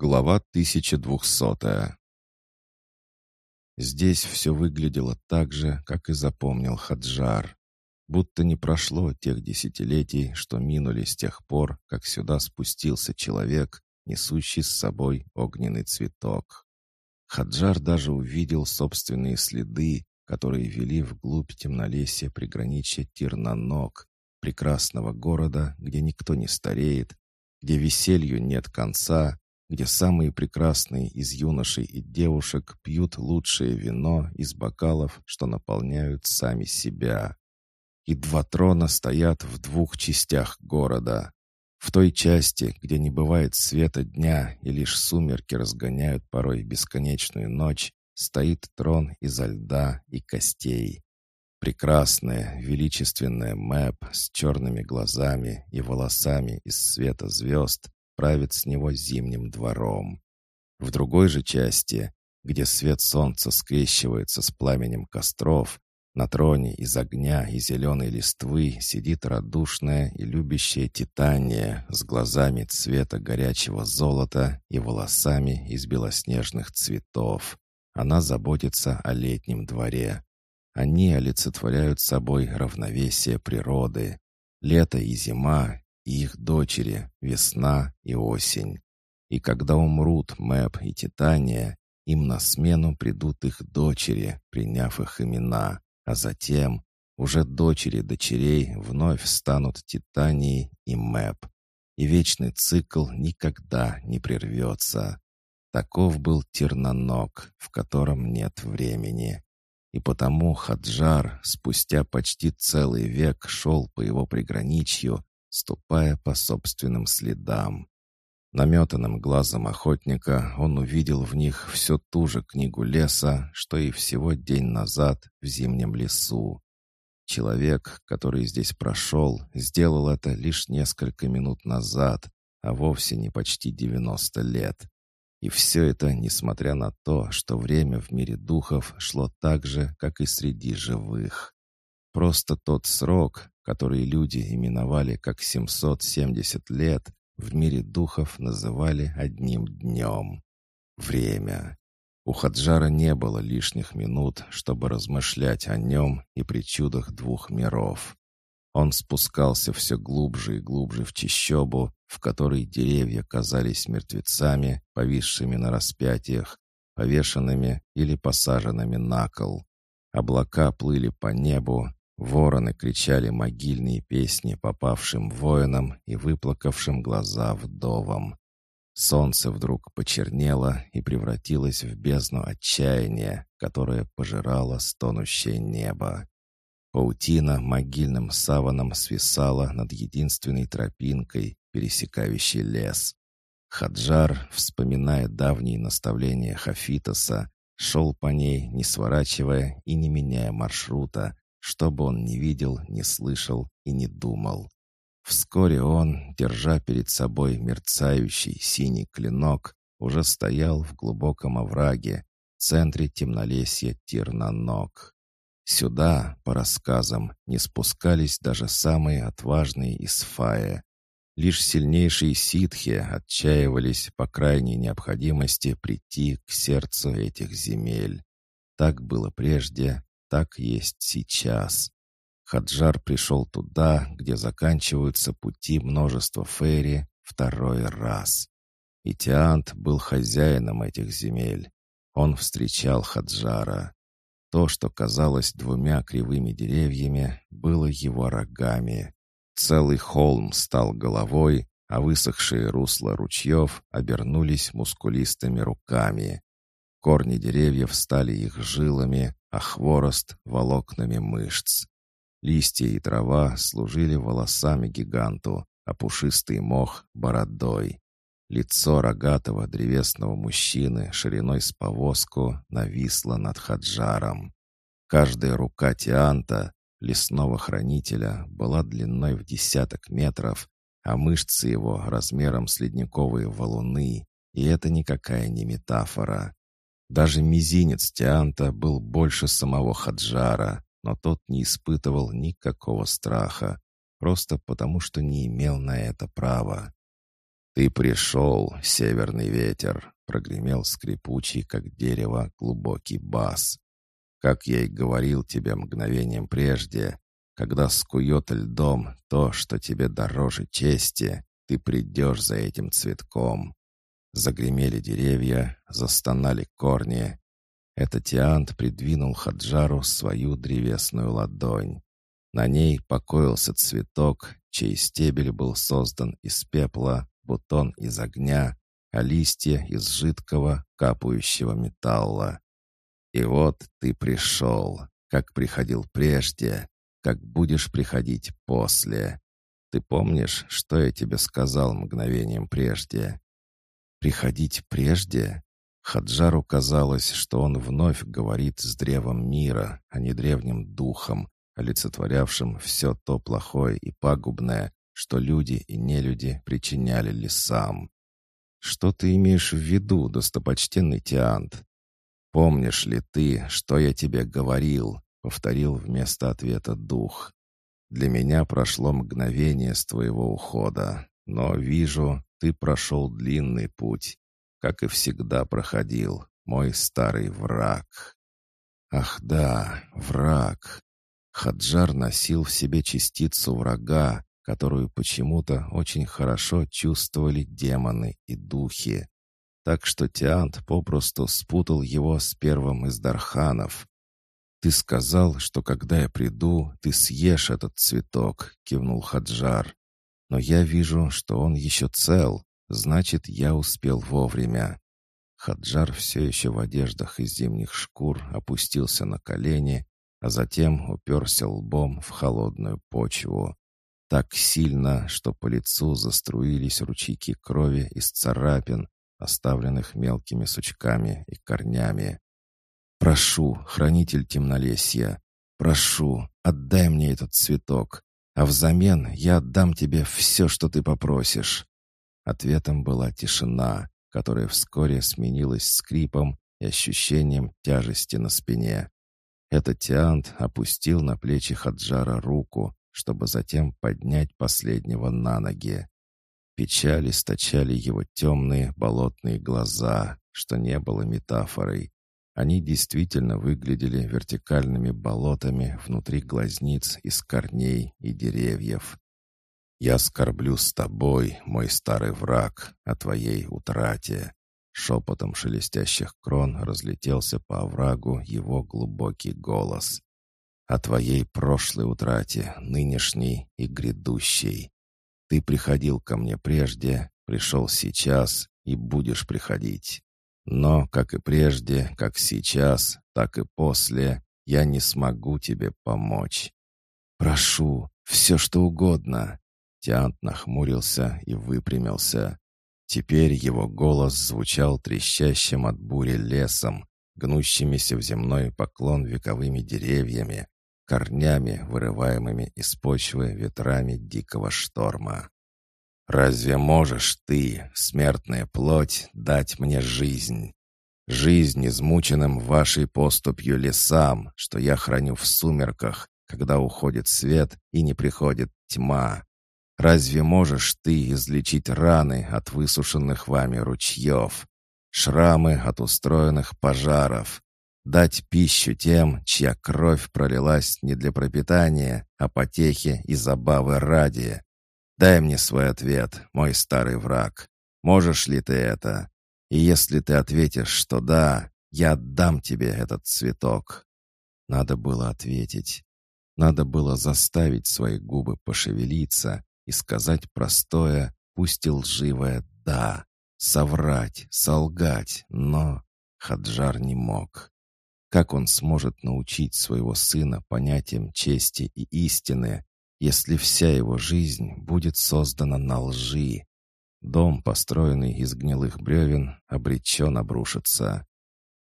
Глава 1200 Здесь все выглядело так же, как и запомнил Хаджар. Будто не прошло тех десятилетий, что минули с тех пор, как сюда спустился человек, несущий с собой огненный цветок. Хаджар даже увидел собственные следы, которые вели вглубь темнолесья приграничья Тирнанок, прекрасного города, где никто не стареет, где веселью нет конца, где самые прекрасные из юношей и девушек пьют лучшее вино из бокалов, что наполняют сами себя. И два трона стоят в двух частях города. В той части, где не бывает света дня и лишь сумерки разгоняют порой бесконечную ночь, стоит трон изо льда и костей. Прекрасная, величественная Мэп с черными глазами и волосами из света звезд правит с него зимним двором. В другой же части, где свет солнца скрещивается с пламенем костров, на троне из огня и зеленой листвы сидит радушная и любящая Титания с глазами цвета горячего золота и волосами из белоснежных цветов. Она заботится о летнем дворе. Они олицетворяют собой равновесие природы. Лето и зима, и их дочери, весна и осень. И когда умрут Мэп и Титания, им на смену придут их дочери, приняв их имена, а затем уже дочери дочерей вновь станут Титанией и Мэп. И вечный цикл никогда не прервется. Таков был Терноног, в котором нет времени. И потому Хаджар спустя почти целый век шел по его приграничью, ступая по собственным следам. Наметанным глазом охотника он увидел в них всю ту же книгу леса, что и всего день назад в зимнем лесу. Человек, который здесь прошел, сделал это лишь несколько минут назад, а вовсе не почти 90 лет. И все это несмотря на то, что время в мире духов шло так же, как и среди живых. Просто тот срок, который люди именовали как 770 лет, в мире духов называли одним днем. Время. У Хаджара не было лишних минут, чтобы размышлять о нем и причудах двух миров. Он спускался все глубже и глубже в чащобу, в которой деревья казались мертвецами, повисшими на распятиях, повешенными или посаженными на кол. Облака плыли по небу, Вороны кричали могильные песни попавшим воинам и выплакавшим глаза вдовам. Солнце вдруг почернело и превратилось в бездну отчаяния, которая пожирала стонущее небо. Паутина могильным саваном свисала над единственной тропинкой, пересекающей лес. Хаджар, вспоминая давние наставления Хафитоса, шел по ней, не сворачивая и не меняя маршрута, что бы он не видел, не слышал и не думал. Вскоре он, держа перед собой мерцающий синий клинок, уже стоял в глубоком овраге, в центре темнолесья Тирнанок. Сюда, по рассказам, не спускались даже самые отважные из Фая. Лишь сильнейшие ситхи отчаивались по крайней необходимости прийти к сердцу этих земель. Так было прежде, так есть сейчас. Хаджар пришел туда, где заканчиваются пути множества фейри, второй раз. И Тиант был хозяином этих земель. Он встречал Хаджара. То, что казалось двумя кривыми деревьями, было его рогами. Целый холм стал головой, а высохшие русла ручьев обернулись мускулистыми руками. Корни деревьев стали их жилами, а хворост — волокнами мышц. Листья и трава служили волосами гиганту, а пушистый мох — бородой. Лицо рогатого древесного мужчины шириной с повозку нависло над Хаджаром. Каждая рука Тианта, лесного хранителя, была длиной в десяток метров, а мышцы его размером с ледниковые валуны, и это никакая не метафора. Даже мизинец Тианта был больше самого Хаджара, но тот не испытывал никакого страха, просто потому что не имел на это права. «Ты пришел, северный ветер!» — прогремел скрипучий, как дерево, глубокий бас. «Как я и говорил тебе мгновением прежде, когда скует льдом то, что тебе дороже чести, ты придешь за этим цветком». Загремели деревья, застонали корни. Этот Тиант придвинул Хаджару свою древесную ладонь. На ней покоился цветок, чей стебель был создан из пепла, бутон из огня, а листья из жидкого, капающего металла. И вот ты пришел, как приходил прежде, как будешь приходить после. Ты помнишь, что я тебе сказал мгновением прежде? Приходить прежде? Хаджару казалось, что он вновь говорит с древом мира, а не древним духом, олицетворявшим все то плохое и пагубное, что люди и нелюди причиняли лесам. Что ты имеешь в виду, достопочтенный Тиант? Помнишь ли ты, что я тебе говорил? Повторил вместо ответа дух. Для меня прошло мгновение с твоего ухода, но вижу, ты прошел длинный путь, как и всегда проходил, мой старый враг. Ах да, враг. Хаджар носил в себе частицу врага, которую почему-то очень хорошо чувствовали демоны и духи. Так что Тиант попросту спутал его с первым из Дарханов. «Ты сказал, что когда я приду, ты съешь этот цветок», — кивнул Хаджар. «Но я вижу, что он еще цел, значит, я успел вовремя». Хаджар все еще в одеждах из зимних шкур опустился на колени, а затем уперся лбом в холодную почву. Так сильно, что по лицу заструились ручейки крови из царапин, оставленных мелкими сучками и корнями. «Прошу, хранитель темнолесья, прошу, отдай мне этот цветок, а взамен я отдам тебе все, что ты попросишь». Ответом была тишина, которая вскоре сменилась скрипом и ощущением тяжести на спине. Этот Тиант опустил на плечи Хаджара руку, чтобы затем поднять последнего на ноги. Печаль источали его темные болотные глаза, что не было метафорой. Они действительно выглядели вертикальными болотами внутри глазниц из корней и деревьев. «Я скорблю с тобой, мой старый враг, о твоей утрате». Шепотом шелестящих крон разлетелся по оврагу его глубокий голос о твоей прошлой утрате, нынешней и грядущей. Ты приходил ко мне прежде, пришел сейчас и будешь приходить. Но, как и прежде, как сейчас, так и после, я не смогу тебе помочь. Прошу, все что угодно. Тиант нахмурился и выпрямился. Теперь его голос звучал трещащим от бури лесом, гнущимися в земной поклон вековыми деревьями, корнями, вырываемыми из почвы ветрами дикого шторма. «Разве можешь ты, смертная плоть, дать мне жизнь? Жизнь измученным вашей поступью лесам, что я храню в сумерках, когда уходит свет и не приходит тьма. Разве можешь ты излечить раны от высушенных вами ручьев, шрамы от устроенных пожаров, дать пищу тем, чья кровь пролилась не для пропитания, а потехи и забавы ради. Дай мне свой ответ, мой старый враг. Можешь ли ты это? И если ты ответишь, что да, я отдам тебе этот цветок. Надо было ответить. Надо было заставить свои губы пошевелиться и сказать простое, пусть и лживое «да». Соврать, солгать, но Хаджар не мог. Как он сможет научить своего сына понятиям чести и истины, если вся его жизнь будет создана на лжи? Дом, построенный из гнилых бревен, обречен обрушиться.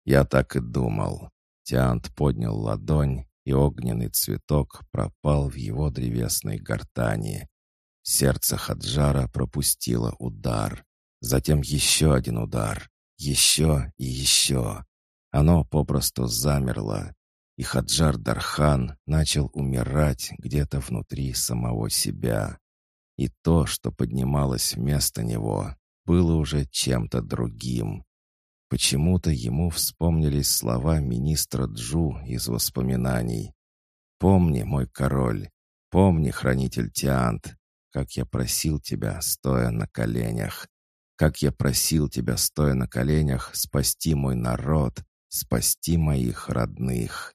Я так и думал. Тиант поднял ладонь, и огненный цветок пропал в его древесной гортани. Сердце Хаджара пропустило удар. Затем еще один удар. Еще и еще. Оно попросту замерло, и Хаджар Дархан начал умирать где-то внутри самого себя. И то, что поднималось вместо него, было уже чем-то другим. Почему-то ему вспомнились слова министра Джу из воспоминаний. «Помни, мой король, помни, хранитель Тиант, как я просил тебя, стоя на коленях, как я просил тебя, стоя на коленях, спасти мой народ, спасти моих родных».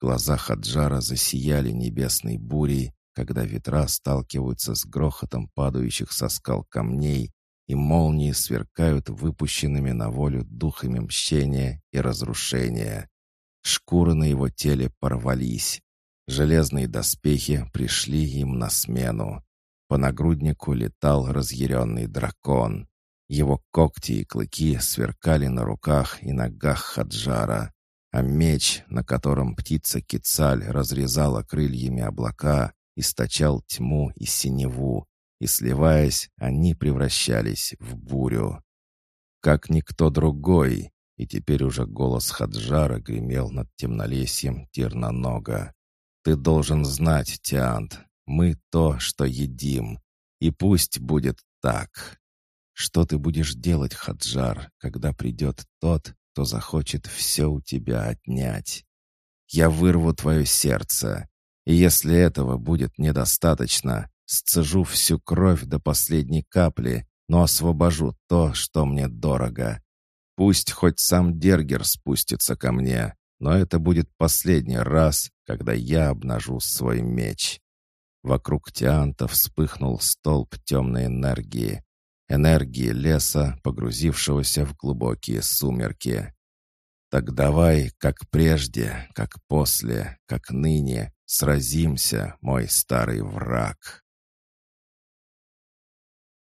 Глаза Хаджара засияли небесной бурей, когда ветра сталкиваются с грохотом падающих со скал камней, и молнии сверкают выпущенными на волю духами мщения и разрушения. Шкуры на его теле порвались. Железные доспехи пришли им на смену. По нагруднику летал разъяренный дракон. Его когти и клыки сверкали на руках и ногах Хаджара, а меч, на котором птица Кицаль разрезала крыльями облака, источал тьму и синеву, и, сливаясь, они превращались в бурю. Как никто другой, и теперь уже голос Хаджара гремел над темнолесьем Тернонога. «Ты должен знать, Тиант, мы то, что едим, и пусть будет так. Что ты будешь делать, Хаджар, когда придет тот, кто захочет все у тебя отнять? Я вырву твое сердце, и если этого будет недостаточно, сцежу всю кровь до последней капли, но освобожу то, что мне дорого. Пусть хоть сам Дергер спустится ко мне, но это будет последний раз, когда я обнажу свой меч. Вокруг Тианта вспыхнул столб темной энергии. Энергии леса, погрузившегося в глубокие сумерки. Так давай, как прежде, как после, как ныне, сразимся, мой старый враг.